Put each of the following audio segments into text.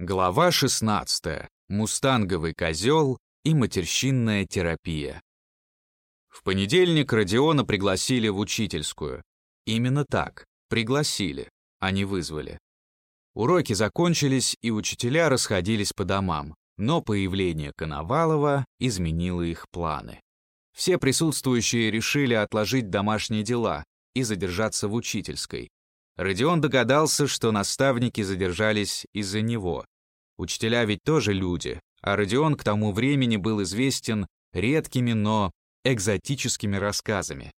Глава 16. Мустанговый козел и матерщинная терапия. В понедельник Родиона пригласили в учительскую. Именно так, пригласили, а не вызвали. Уроки закончились, и учителя расходились по домам, но появление Коновалова изменило их планы. Все присутствующие решили отложить домашние дела и задержаться в учительской, Родион догадался, что наставники задержались из-за него. Учителя ведь тоже люди, а Родион к тому времени был известен редкими, но экзотическими рассказами.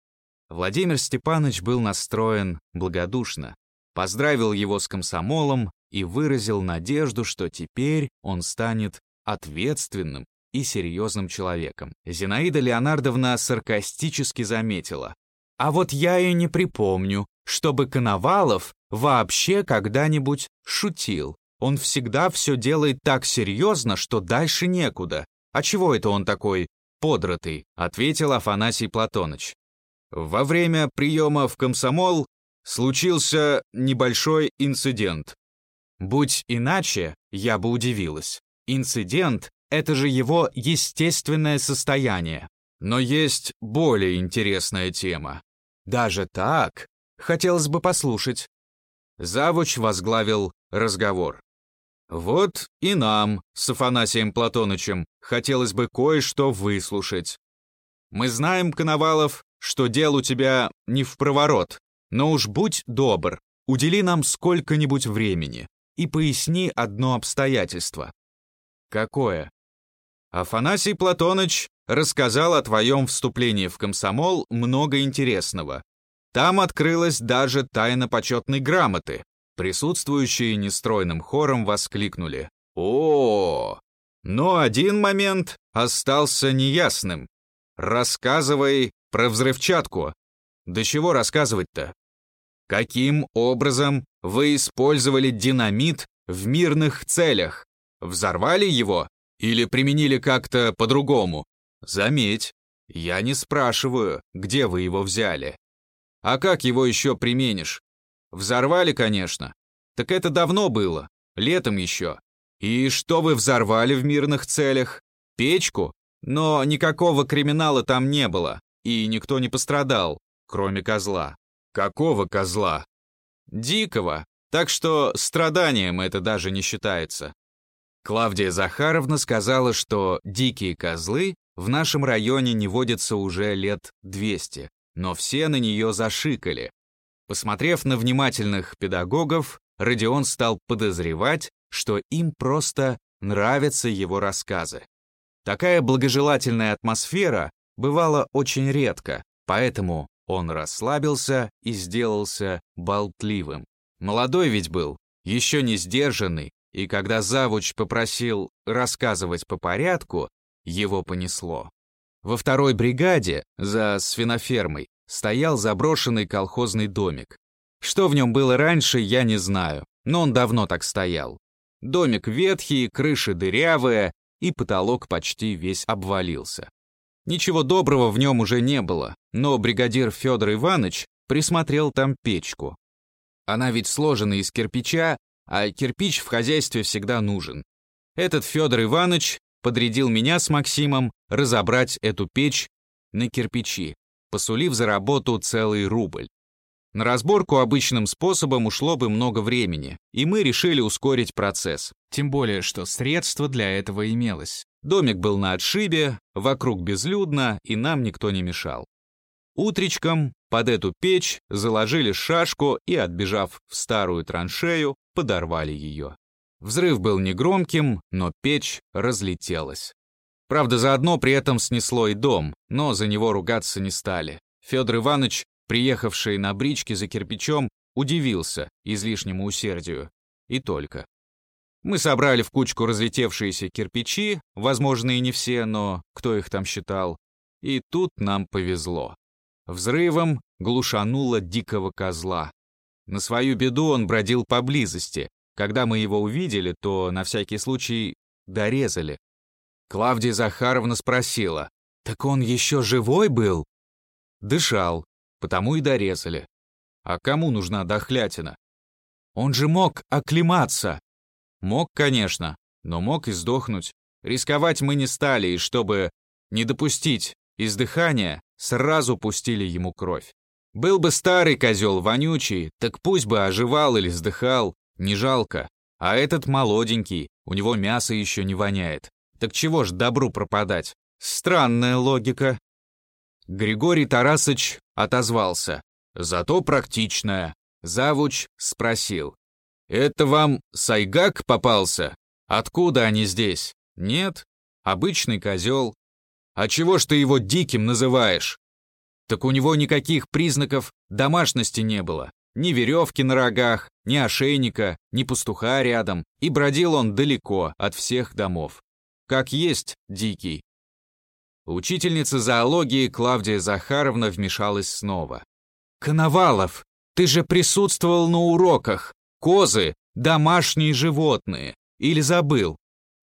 Владимир Степанович был настроен благодушно, поздравил его с комсомолом и выразил надежду, что теперь он станет ответственным и серьезным человеком. Зинаида Леонардовна саркастически заметила. «А вот я и не припомню, чтобы Коновалов вообще когда-нибудь шутил. Он всегда все делает так серьезно, что дальше некуда. А чего это он такой подротый? Ответил Афанасий Платоныч. Во время приема в комсомол случился небольшой инцидент. Будь иначе, я бы удивилась. Инцидент — это же его естественное состояние. Но есть более интересная тема. Даже так? Хотелось бы послушать». Завуч возглавил разговор. «Вот и нам, с Афанасием Платонычем, хотелось бы кое-что выслушать. Мы знаем, Коновалов, что дел у тебя не в проворот, но уж будь добр, удели нам сколько-нибудь времени и поясни одно обстоятельство». «Какое?» Афанасий Платоныч рассказал о твоем вступлении в комсомол много интересного. Там открылась даже тайна почетной грамоты. Присутствующие нестройным хором воскликнули «О!». Но один момент остался неясным. Рассказывай про взрывчатку. Да чего рассказывать-то? Каким образом вы использовали динамит в мирных целях? Взорвали его или применили как-то по-другому? Заметь, я не спрашиваю, где вы его взяли. А как его еще применишь? Взорвали, конечно. Так это давно было, летом еще. И что вы взорвали в мирных целях? Печку? Но никакого криминала там не было, и никто не пострадал, кроме козла. Какого козла? Дикого. Так что страданием это даже не считается. Клавдия Захаровна сказала, что дикие козлы в нашем районе не водятся уже лет 200 но все на нее зашикали. Посмотрев на внимательных педагогов, Родион стал подозревать, что им просто нравятся его рассказы. Такая благожелательная атмосфера бывала очень редко, поэтому он расслабился и сделался болтливым. Молодой ведь был, еще не сдержанный, и когда завуч попросил рассказывать по порядку, его понесло. Во второй бригаде, за свинофермой, стоял заброшенный колхозный домик. Что в нем было раньше, я не знаю, но он давно так стоял. Домик ветхий, крыша дырявая, и потолок почти весь обвалился. Ничего доброго в нем уже не было, но бригадир Федор Иванович присмотрел там печку. Она ведь сложена из кирпича, а кирпич в хозяйстве всегда нужен. Этот Федор Иванович подрядил меня с Максимом разобрать эту печь на кирпичи, посулив за работу целый рубль. На разборку обычным способом ушло бы много времени, и мы решили ускорить процесс, тем более, что средства для этого имелось. Домик был на отшибе, вокруг безлюдно, и нам никто не мешал. Утречком под эту печь заложили шашку и, отбежав в старую траншею, подорвали ее. Взрыв был негромким, но печь разлетелась. Правда, заодно при этом снесло и дом, но за него ругаться не стали. Федор Иванович, приехавший на бричке за кирпичом, удивился излишнему усердию. И только. Мы собрали в кучку разлетевшиеся кирпичи, возможно, и не все, но кто их там считал. И тут нам повезло. Взрывом глушануло дикого козла. На свою беду он бродил поблизости, когда мы его увидели, то на всякий случай дорезали. Клавдия Захаровна спросила, «Так он еще живой был?» Дышал, потому и дорезали. А кому нужна дохлятина? Он же мог оклематься. Мог, конечно, но мог и сдохнуть. Рисковать мы не стали, и чтобы не допустить издыхания, сразу пустили ему кровь. Был бы старый козел вонючий, так пусть бы оживал или сдыхал, не жалко. А этот молоденький, у него мясо еще не воняет. Так чего ж добру пропадать? Странная логика. Григорий Тарасыч отозвался. Зато практичная. Завуч спросил. «Это вам сайгак попался? Откуда они здесь?» «Нет, обычный козел». «А чего ж ты его диким называешь?» «Так у него никаких признаков домашности не было. Ни веревки на рогах, ни ошейника, ни пастуха рядом, и бродил он далеко от всех домов. Как есть дикий. Учительница зоологии Клавдия Захаровна вмешалась снова. «Коновалов, ты же присутствовал на уроках. Козы — домашние животные. Или забыл?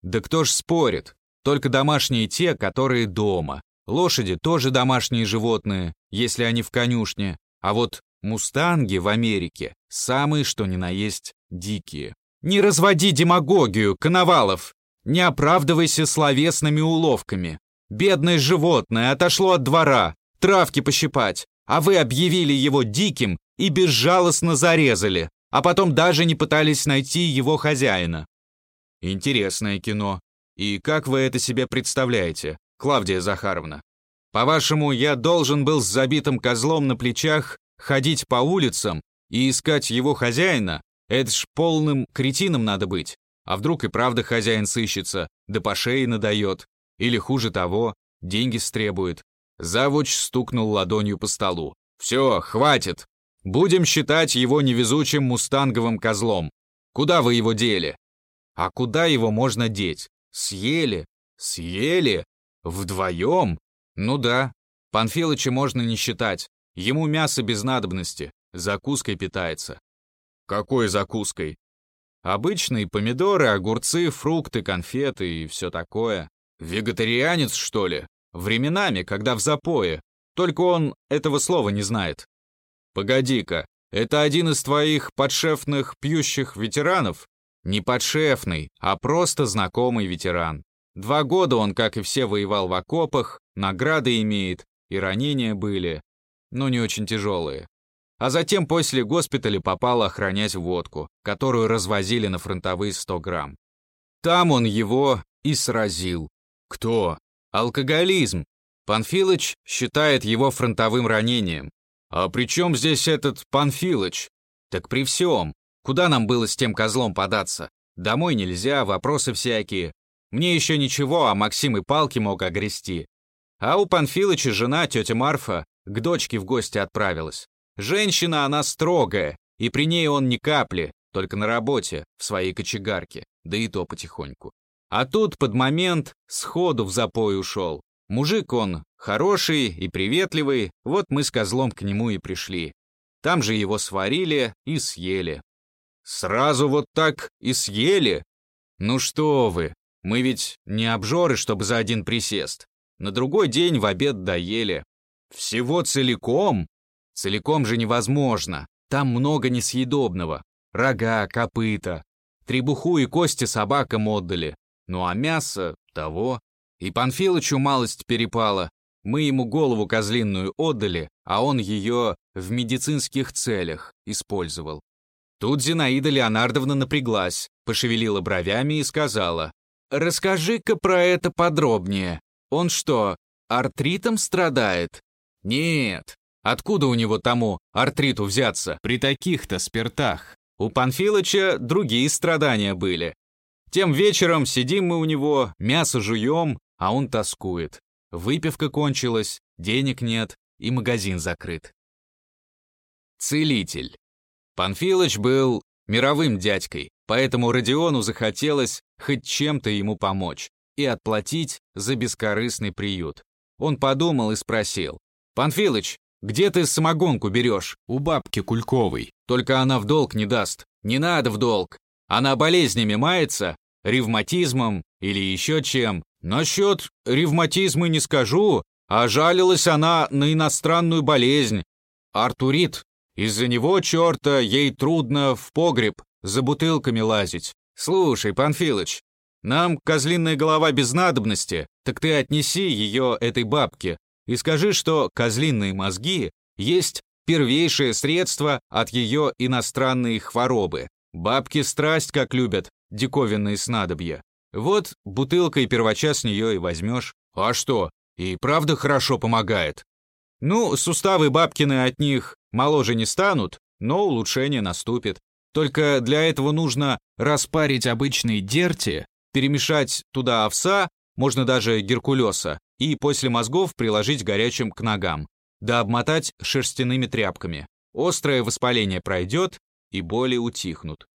Да кто ж спорит? Только домашние те, которые дома. Лошади тоже домашние животные, если они в конюшне. А вот мустанги в Америке самые что ни на есть дикие. Не разводи демагогию, Коновалов. Не оправдывайся словесными уловками. Бедное животное отошло от двора, травки пощипать, а вы объявили его диким и безжалостно зарезали, а потом даже не пытались найти его хозяина. Интересное кино. И как вы это себе представляете, Клавдия Захаровна? По-вашему, я должен был с забитым козлом на плечах ходить по улицам и искать его хозяина? Это ж полным кретином надо быть. А вдруг и правда хозяин сыщется, да по шее надает. Или хуже того, деньги стребует. Завуч стукнул ладонью по столу. «Все, хватит. Будем считать его невезучим мустанговым козлом. Куда вы его дели?» «А куда его можно деть? Съели? Съели? Вдвоем? Ну да. Панфилыча можно не считать. Ему мясо без надобности. Закуской питается». «Какой закуской?» Обычные помидоры, огурцы, фрукты, конфеты и все такое. Вегетарианец, что ли? Временами, когда в запое. Только он этого слова не знает. Погоди-ка, это один из твоих подшефных пьющих ветеранов? Не подшефный, а просто знакомый ветеран. Два года он, как и все, воевал в окопах, награды имеет, и ранения были, но не очень тяжелые а затем после госпиталя попал охранять водку, которую развозили на фронтовые 100 грамм. Там он его и сразил. Кто? Алкоголизм. Панфилыч считает его фронтовым ранением. А при чем здесь этот Панфилыч? Так при всем. Куда нам было с тем козлом податься? Домой нельзя, вопросы всякие. Мне еще ничего, а Максим и палки мог огрести. А у Панфилыча жена, тетя Марфа, к дочке в гости отправилась. Женщина она строгая, и при ней он ни капли, только на работе, в своей кочегарке, да и то потихоньку. А тут под момент сходу в запой ушел. Мужик он хороший и приветливый, вот мы с козлом к нему и пришли. Там же его сварили и съели. Сразу вот так и съели? Ну что вы, мы ведь не обжоры, чтобы за один присест. На другой день в обед доели. Всего целиком? Целиком же невозможно. Там много несъедобного. Рога, копыта. Требуху и кости собакам отдали. Ну а мясо — того. И Панфилычу малость перепала. Мы ему голову козлинную отдали, а он ее в медицинских целях использовал. Тут Зинаида Леонардовна напряглась, пошевелила бровями и сказала, «Расскажи-ка про это подробнее. Он что, артритом страдает?» «Нет, Откуда у него тому артриту взяться при таких-то спиртах? У Панфилыча другие страдания были. Тем вечером сидим мы у него, мясо жуем, а он тоскует. Выпивка кончилась, денег нет и магазин закрыт. Целитель. Панфилыч был мировым дядькой, поэтому Родиону захотелось хоть чем-то ему помочь и отплатить за бескорыстный приют. Он подумал и спросил. «Панфилыч, где ты самогонку берешь? У бабки Кульковой. Только она в долг не даст. Не надо в долг. Она болезнями мается, ревматизмом или еще чем. Насчет ревматизма не скажу, а жалилась она на иностранную болезнь. Артурит. Из-за него, черта, ей трудно в погреб за бутылками лазить. «Слушай, Панфилыч, нам козлиная голова без надобности, так ты отнеси ее этой бабке и скажи, что козлиные мозги есть первейшее средство от ее иностранной хворобы. Бабки страсть как любят диковинные снадобья. Вот бутылкой первача с нее и возьмешь. А что, и правда хорошо помогает. Ну, суставы бабкины от них моложе не станут, но улучшение наступит. Только для этого нужно распарить обычные дерти, перемешать туда овса, можно даже геркулеса, и после мозгов приложить горячим к ногам, да обмотать шерстяными тряпками. Острое воспаление пройдет, и боли утихнут.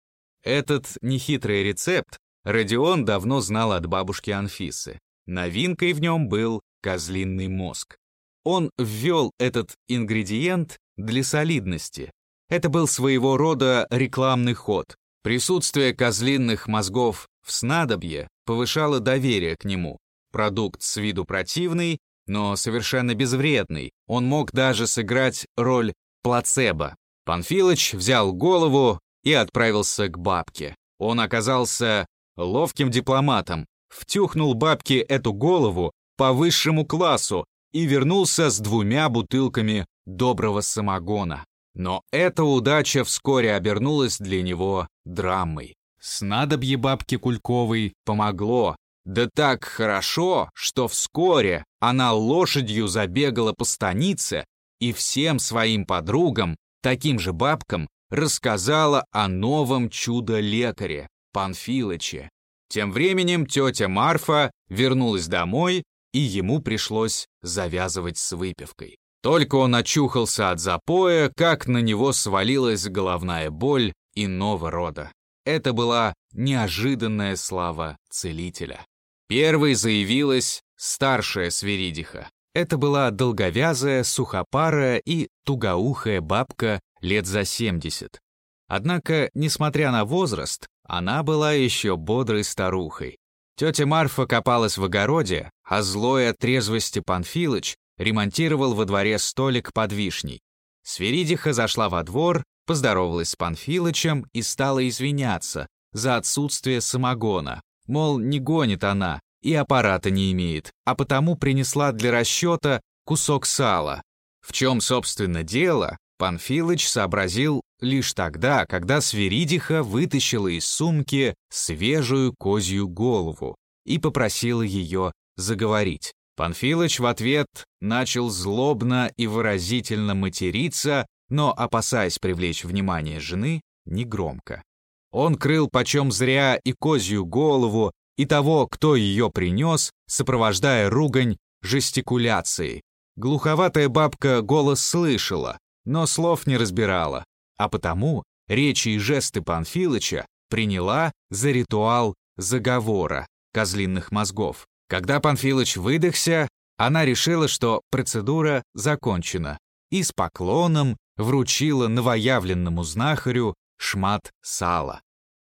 Этот нехитрый рецепт Родион давно знал от бабушки Анфисы. Новинкой в нем был козлиный мозг. Он ввел этот ингредиент для солидности. Это был своего рода рекламный ход. Присутствие козлиных мозгов в снадобье повышало доверие к нему. Продукт с виду противный, но совершенно безвредный. Он мог даже сыграть роль плацебо. Панфилыч взял голову и отправился к бабке. Он оказался ловким дипломатом, втюхнул бабке эту голову по высшему классу и вернулся с двумя бутылками доброго самогона. Но эта удача вскоре обернулась для него драмой. Снадобье бабки Кульковой помогло. Да так хорошо, что вскоре она лошадью забегала по станице и всем своим подругам, таким же бабкам, рассказала о новом чудо-лекаре, Панфилыче. Тем временем тетя Марфа вернулась домой, и ему пришлось завязывать с выпивкой. Только он очухался от запоя, как на него свалилась головная боль иного рода. Это была неожиданная слава целителя. Первой заявилась старшая свиридиха. Это была долговязая, сухопарая и тугоухая бабка лет за 70. Однако, несмотря на возраст, она была еще бодрой старухой. Тетя Марфа копалась в огороде, а злой от трезвости Панфилыч ремонтировал во дворе столик под вишней. Сверидиха зашла во двор, поздоровалась с Панфилычем и стала извиняться за отсутствие самогона. Мол, не гонит она и аппарата не имеет, а потому принесла для расчета кусок сала. В чем, собственно, дело, Панфилыч сообразил лишь тогда, когда Сверидиха вытащила из сумки свежую козью голову и попросила ее заговорить. Панфилыч в ответ начал злобно и выразительно материться, но, опасаясь привлечь внимание жены, негромко. Он крыл почем зря и козью голову, и того, кто ее принес, сопровождая ругань жестикуляцией. Глуховатая бабка голос слышала, но слов не разбирала, а потому речи и жесты Панфилыча приняла за ритуал заговора козлиных мозгов. Когда Панфилыч выдохся, она решила, что процедура закончена, и с поклоном вручила новоявленному знахарю шмат сала.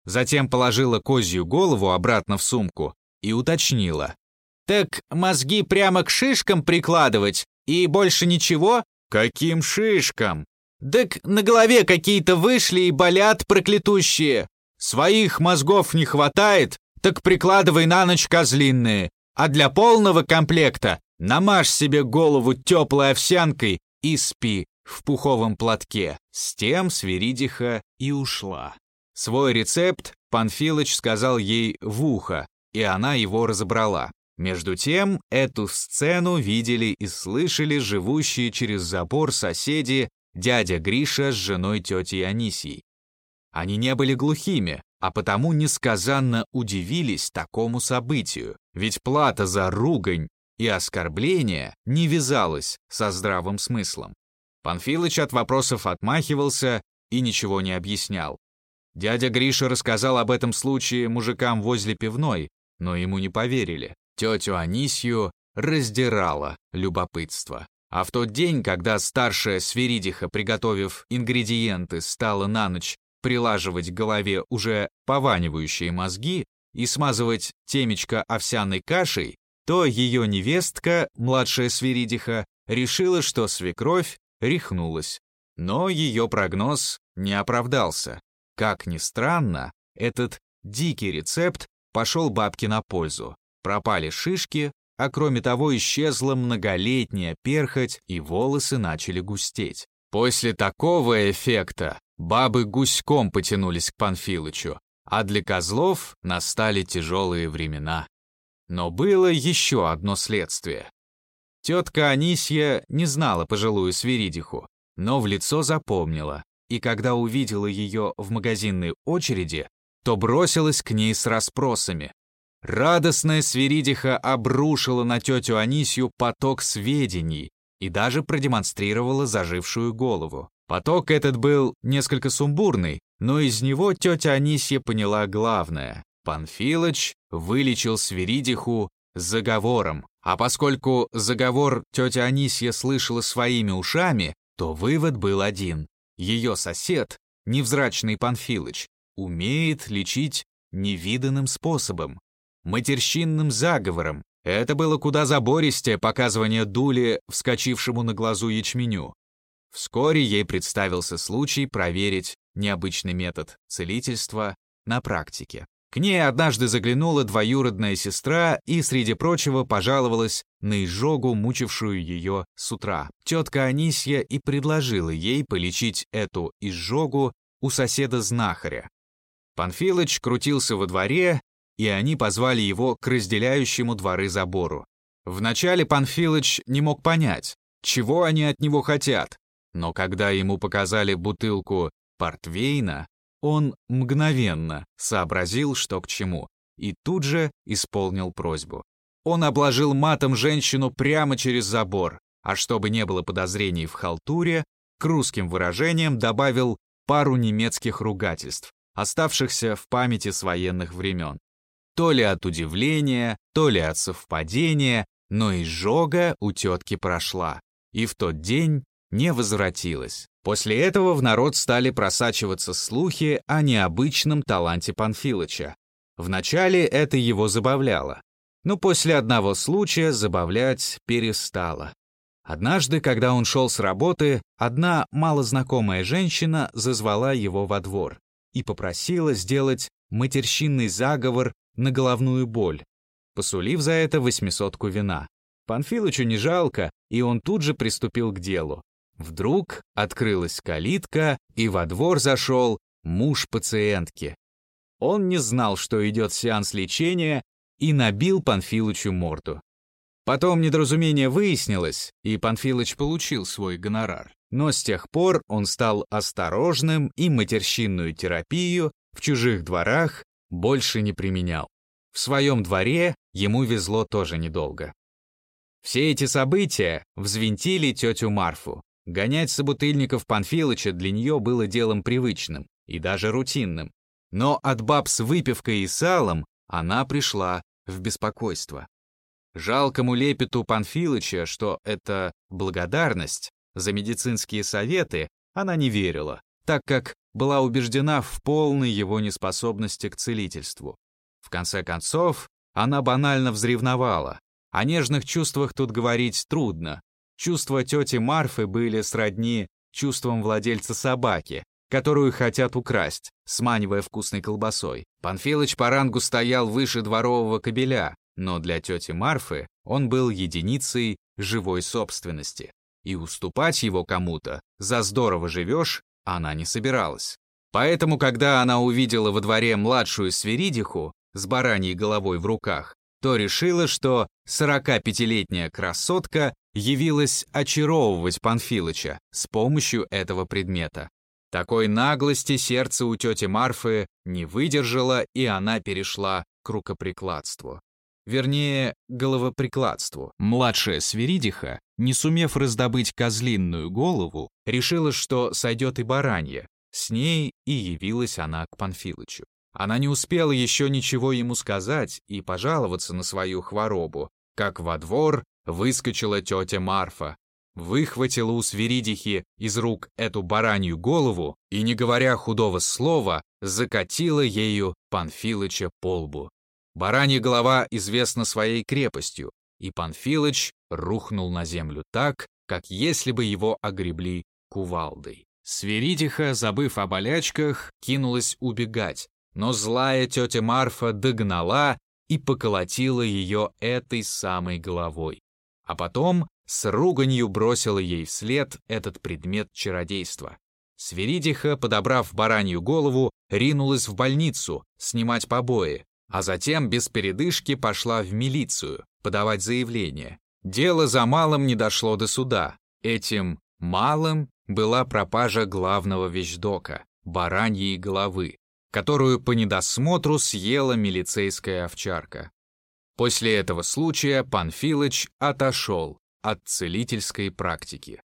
Затем положила козью голову обратно в сумку и уточнила. «Так мозги прямо к шишкам прикладывать и больше ничего?» «Каким шишкам?» «Так на голове какие-то вышли и болят проклятущие. Своих мозгов не хватает, так прикладывай на ночь козлинные. А для полного комплекта намажь себе голову теплой овсянкой и спи в пуховом платке». С тем Свиридиха и ушла. Свой рецепт Панфилыч сказал ей в ухо, и она его разобрала. Между тем, эту сцену видели и слышали живущие через забор соседи дядя Гриша с женой тети Анисией. Они не были глухими, а потому несказанно удивились такому событию, ведь плата за ругань и оскорбление не вязалась со здравым смыслом. Панфилыч от вопросов отмахивался и ничего не объяснял. Дядя Гриша рассказал об этом случае мужикам возле пивной, но ему не поверили. Тетю Анисью раздирало любопытство. А в тот день, когда старшая свиридиха, приготовив ингредиенты, стала на ночь прилаживать к голове уже пованивающие мозги и смазывать темечко овсяной кашей, то ее невестка, младшая свиридиха, решила, что свекровь рехнулась. Но ее прогноз не оправдался. Как ни странно, этот дикий рецепт пошел бабке на пользу. Пропали шишки, а кроме того исчезла многолетняя перхоть и волосы начали густеть. После такого эффекта бабы гуськом потянулись к Панфилычу, а для козлов настали тяжелые времена. Но было еще одно следствие. Тетка Анисья не знала пожилую свиридиху, но в лицо запомнила, и когда увидела ее в магазинной очереди, то бросилась к ней с расспросами. Радостная свиридиха обрушила на тетю Анисью поток сведений и даже продемонстрировала зажившую голову. Поток этот был несколько сумбурный, но из него тетя Анисья поняла главное. Панфилыч вылечил свиридиху заговором, а поскольку заговор тетя Анисья слышала своими ушами, то вывод был один. Ее сосед, невзрачный Панфилыч, умеет лечить невиданным способом, матерщинным заговором. Это было куда забористее показывание дули, вскочившему на глазу ячменю. Вскоре ей представился случай проверить необычный метод целительства на практике. К ней однажды заглянула двоюродная сестра и, среди прочего, пожаловалась на изжогу, мучившую ее с утра. Тетка Анисья и предложила ей полечить эту изжогу у соседа-знахаря. Панфилыч крутился во дворе, и они позвали его к разделяющему дворы забору. Вначале Панфилыч не мог понять, чего они от него хотят, но когда ему показали бутылку портвейна, он мгновенно сообразил, что к чему, и тут же исполнил просьбу. Он обложил матом женщину прямо через забор, а чтобы не было подозрений в халтуре, к русским выражениям добавил пару немецких ругательств, оставшихся в памяти с военных времен. То ли от удивления, то ли от совпадения, но изжога у тетки прошла, и в тот день не возвратилась. После этого в народ стали просачиваться слухи о необычном таланте Панфилыча. Вначале это его забавляло, но после одного случая забавлять перестало. Однажды, когда он шел с работы, одна малознакомая женщина зазвала его во двор и попросила сделать матерщинный заговор на головную боль, посулив за это восьмисотку вина. Панфилычу не жалко, и он тут же приступил к делу. Вдруг открылась калитка, и во двор зашел муж пациентки. Он не знал, что идет сеанс лечения, и набил Панфилычу морду. Потом недоразумение выяснилось, и Панфилыч получил свой гонорар. Но с тех пор он стал осторожным и матерщинную терапию в чужих дворах больше не применял. В своем дворе ему везло тоже недолго. Все эти события взвинтили тетю Марфу. Гонять собутыльников Панфилыча для нее было делом привычным и даже рутинным. Но от баб с выпивкой и салом она пришла в беспокойство. Жалкому лепету Панфилыча, что это благодарность за медицинские советы, она не верила, так как была убеждена в полной его неспособности к целительству. В конце концов, она банально взревновала. О нежных чувствах тут говорить трудно, Чувства тети Марфы были сродни чувствам владельца собаки, которую хотят украсть, сманивая вкусной колбасой. Панфилыч по рангу стоял выше дворового кобеля, но для тети Марфы он был единицей живой собственности. И уступать его кому-то за здорово живешь она не собиралась. Поэтому, когда она увидела во дворе младшую свиридиху с бараньей головой в руках, то решила, что 45-летняя красотка явилась очаровывать Панфилыча с помощью этого предмета. Такой наглости сердце у тети Марфы не выдержало, и она перешла к рукоприкладству. Вернее, головоприкладству. Младшая свиридиха, не сумев раздобыть козлинную голову, решила, что сойдет и баранья. С ней и явилась она к Панфилычу. Она не успела еще ничего ему сказать и пожаловаться на свою хворобу, как во двор выскочила тетя Марфа, выхватила у свиридихи из рук эту баранью голову и, не говоря худого слова, закатила ею Панфилыча по лбу. Баранья голова известна своей крепостью, и Панфилыч рухнул на землю так, как если бы его огребли кувалдой. Свиридиха, забыв о болячках, кинулась убегать, но злая тетя Марфа догнала и поколотила ее этой самой головой. А потом с руганью бросила ей вслед этот предмет чародейства. Свиридиха, подобрав баранью голову, ринулась в больницу снимать побои, а затем без передышки пошла в милицию подавать заявление. Дело за малым не дошло до суда. Этим малым была пропажа главного вещдока – бараньей головы, которую по недосмотру съела милицейская овчарка. После этого случая Панфилыч отошел от целительской практики.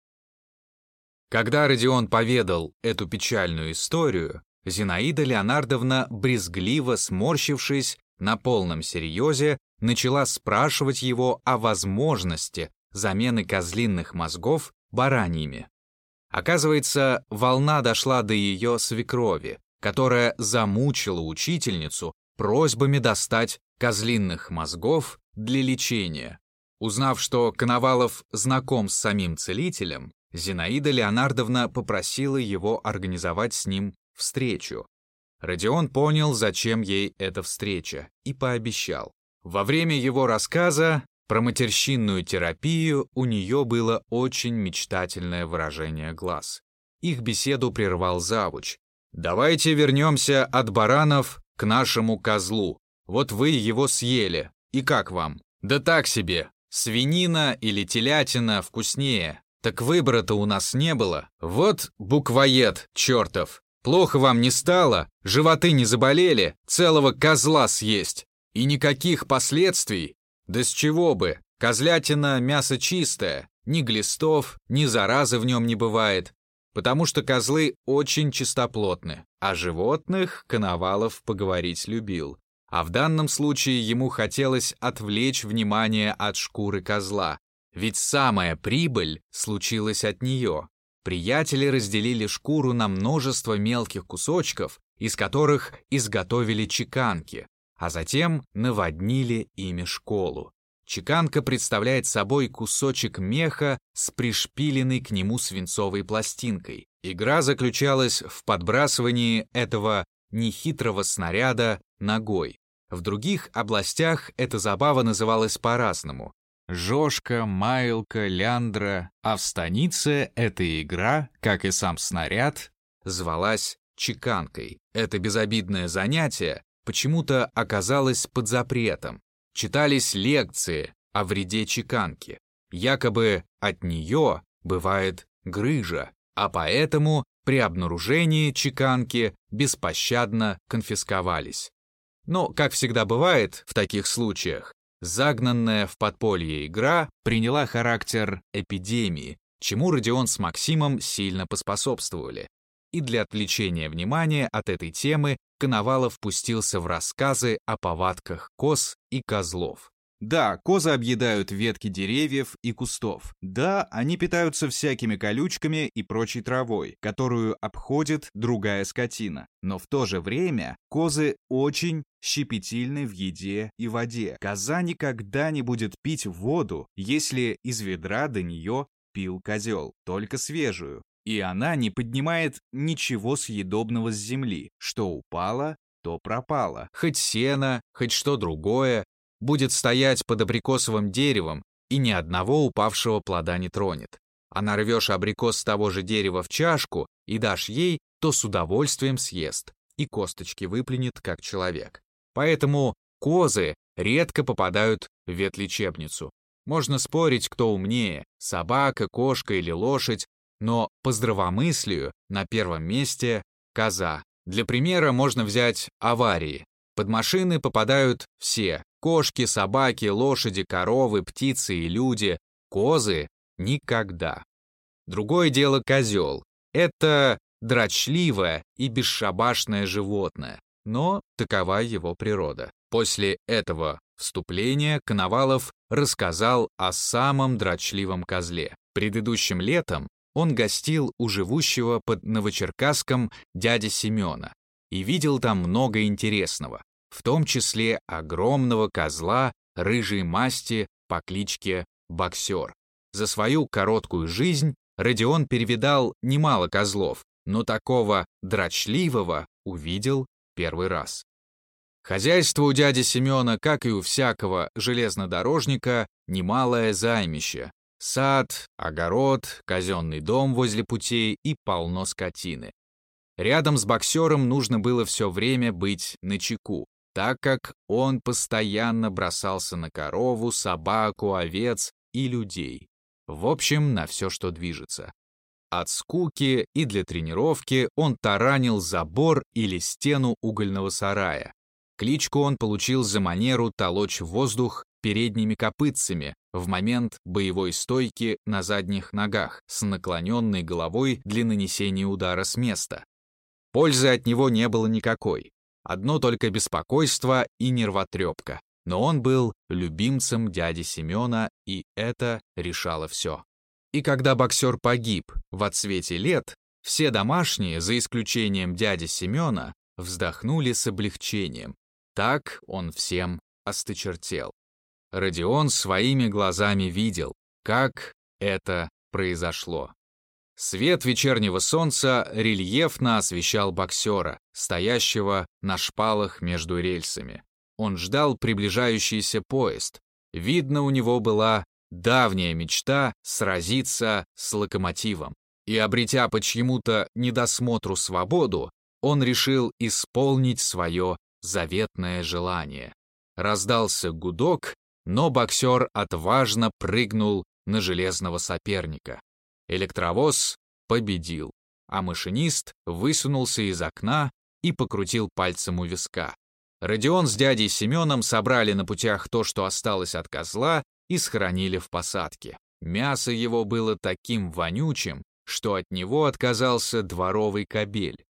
Когда Родион поведал эту печальную историю, Зинаида Леонардовна, брезгливо сморщившись, на полном серьезе, начала спрашивать его о возможности замены козлинных мозгов бараньими. Оказывается, волна дошла до ее свекрови, которая замучила учительницу просьбами достать козлинных мозгов для лечения. Узнав, что Коновалов знаком с самим целителем, Зинаида Леонардовна попросила его организовать с ним встречу. Родион понял, зачем ей эта встреча, и пообещал. Во время его рассказа про матерщинную терапию у нее было очень мечтательное выражение глаз. Их беседу прервал завуч. «Давайте вернемся от баранов к нашему козлу. Вот вы его съели. И как вам? Да так себе. Свинина или телятина вкуснее. Так выбора-то у нас не было. Вот буквоед, чертов. Плохо вам не стало, животы не заболели, целого козла съесть. И никаких последствий. Да с чего бы? Козлятина – мясо чистое, ни глистов, ни заразы в нем не бывает, потому что козлы очень чистоплотны, а животных Коновалов поговорить любил. А в данном случае ему хотелось отвлечь внимание от шкуры козла, ведь самая прибыль случилась от нее. Приятели разделили шкуру на множество мелких кусочков, из которых изготовили чеканки, а затем наводнили ими школу. Чеканка представляет собой кусочек меха с пришпиленной к нему свинцовой пластинкой. Игра заключалась в подбрасывании этого нехитрого снаряда ногой. В других областях эта забава называлась по-разному. Жошка, Майлка, Ляндра, а в станице эта игра, как и сам снаряд, звалась чеканкой. Это безобидное занятие почему-то оказалось под запретом, читались лекции о вреде чеканки. Якобы от нее бывает грыжа, а поэтому при обнаружении чеканки беспощадно конфисковались. Но, как всегда бывает в таких случаях, загнанная в подполье игра приняла характер эпидемии, чему Родион с Максимом сильно поспособствовали. И для отвлечения внимания от этой темы Коновалов пустился в рассказы о повадках коз и козлов. Да, козы объедают ветки деревьев и кустов. Да, они питаются всякими колючками и прочей травой, которую обходит другая скотина. Но в то же время козы очень щепетильны в еде и воде. Коза никогда не будет пить воду, если из ведра до нее пил козел, только свежую и она не поднимает ничего съедобного с земли. Что упало, то пропало. Хоть сено, хоть что другое, будет стоять под абрикосовым деревом и ни одного упавшего плода не тронет. А нарвешь абрикос с того же дерева в чашку и дашь ей, то с удовольствием съест и косточки выплюнет, как человек. Поэтому козы редко попадают в ветлечебницу. Можно спорить, кто умнее, собака, кошка или лошадь, но по здравомыслию на первом месте коза. Для примера можно взять аварии. Под машины попадают все – кошки, собаки, лошади, коровы, птицы и люди. Козы – никогда. Другое дело козел. Это дрочливое и бесшабашное животное, но такова его природа. После этого вступления Коновалов рассказал о самом дрочливом козле. Предыдущим летом он гостил у живущего под Новочеркасском дяди Семена и видел там много интересного, в том числе огромного козла рыжей масти по кличке Боксер. За свою короткую жизнь Родион перевидал немало козлов, но такого дрочливого увидел первый раз. Хозяйство у дяди Семена, как и у всякого железнодорожника, немалое займище. Сад, огород, казенный дом возле путей и полно скотины. Рядом с боксером нужно было все время быть на чеку, так как он постоянно бросался на корову, собаку, овец и людей. В общем, на все, что движется. От скуки и для тренировки он таранил забор или стену угольного сарая. Кличку он получил за манеру толочь воздух передними копытцами в момент боевой стойки на задних ногах с наклоненной головой для нанесения удара с места. Пользы от него не было никакой. Одно только беспокойство и нервотрепка. Но он был любимцем дяди Семена, и это решало все. И когда боксер погиб в отсвете лет, все домашние, за исключением дяди Семена, вздохнули с облегчением. Так он всем осточертел. Родион своими глазами видел, как это произошло. Свет вечернего солнца рельефно освещал боксера, стоящего на шпалах между рельсами. Он ждал приближающийся поезд. Видно, у него была давняя мечта сразиться с локомотивом. И обретя по чьему-то недосмотру свободу, он решил исполнить свое заветное желание. Раздался гудок, но боксер отважно прыгнул на железного соперника. Электровоз победил, а машинист высунулся из окна и покрутил пальцем у виска. Родион с дядей Семеном собрали на путях то, что осталось от козла, и схоронили в посадке. Мясо его было таким вонючим, что от него отказался дворовый кобель.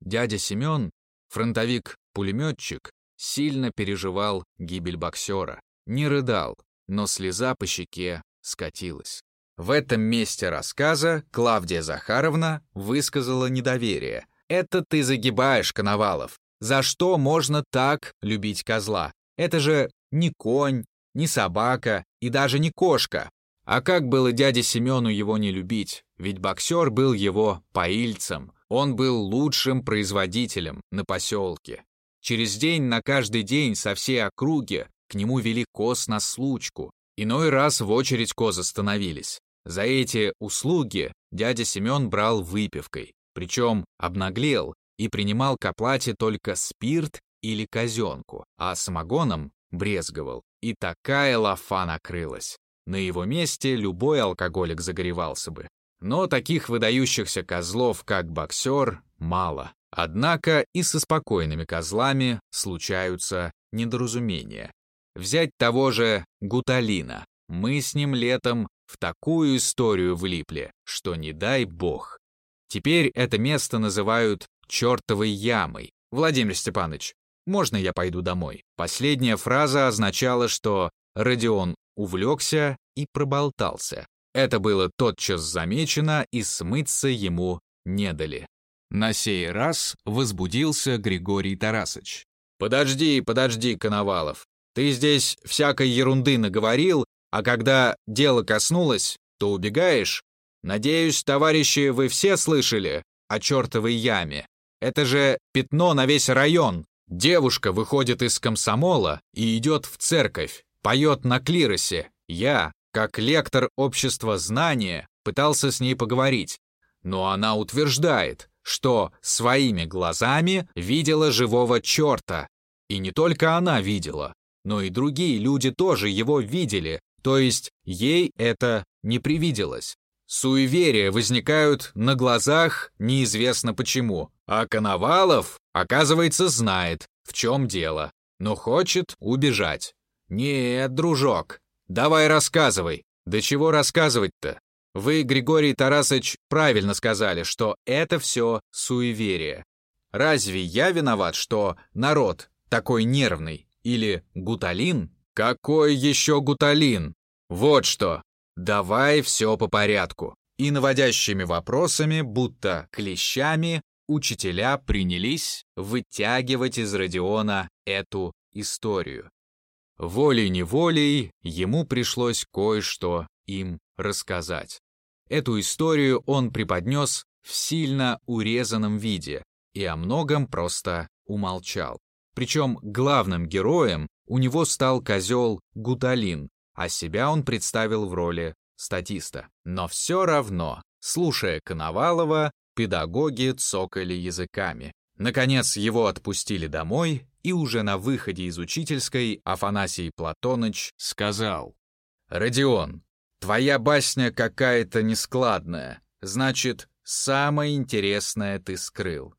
Дядя Семен, фронтовик-пулеметчик, сильно переживал гибель боксера. Не рыдал, но слеза по щеке скатилась. В этом месте рассказа Клавдия Захаровна высказала недоверие. «Это ты загибаешь, Коновалов. За что можно так любить козла? Это же не конь, не собака и даже не кошка. А как было дяде Семену его не любить? Ведь боксер был его поильцем. Он был лучшим производителем на поселке. Через день на каждый день со всей округи к нему вели коз на случку. Иной раз в очередь козы становились. За эти услуги дядя Семен брал выпивкой, причем обнаглел и принимал к оплате только спирт или казенку, а самогоном брезговал. И такая лафа накрылась. На его месте любой алкоголик загоревался бы. Но таких выдающихся козлов, как боксер, мало. Однако и со спокойными козлами случаются недоразумения. Взять того же Гуталина. Мы с ним летом в такую историю влипли, что не дай бог. Теперь это место называют чертовой ямой. Владимир Степанович, можно я пойду домой? Последняя фраза означала, что Родион увлекся и проболтался. Это было тотчас замечено, и смыться ему не дали. На сей раз возбудился Григорий Тарасыч. «Подожди, подожди, Коновалов. Ты здесь всякой ерунды наговорил, а когда дело коснулось, то убегаешь? Надеюсь, товарищи, вы все слышали о чертовой яме. Это же пятно на весь район. Девушка выходит из комсомола и идет в церковь, поет на клиросе. Я, как лектор общества знания, пытался с ней поговорить. Но она утверждает, что своими глазами видела живого черта. И не только она видела, но и другие люди тоже его видели, то есть ей это не привиделось. Суеверия возникают на глазах неизвестно почему, а Коновалов, оказывается, знает, в чем дело, но хочет убежать. Нет, дружок, давай рассказывай. Да чего рассказывать-то? Вы, Григорий Тарасович, правильно сказали, что это все суеверие. Разве я виноват, что народ такой нервный? Или гуталин? Какой еще гуталин? Вот что. Давай все по порядку. И наводящими вопросами, будто клещами, учителя принялись вытягивать из Родиона эту историю. Волей-неволей ему пришлось кое-что им рассказать. Эту историю он преподнес в сильно урезанном виде и о многом просто умолчал. Причем главным героем у него стал козел Гуталин, а себя он представил в роли статиста. Но все равно, слушая Коновалова, педагоги цокали языками. Наконец его отпустили домой, и уже на выходе из учительской Афанасий Платоныч сказал, «Родион, твоя басня какая-то нескладная, значит, самое интересное ты скрыл.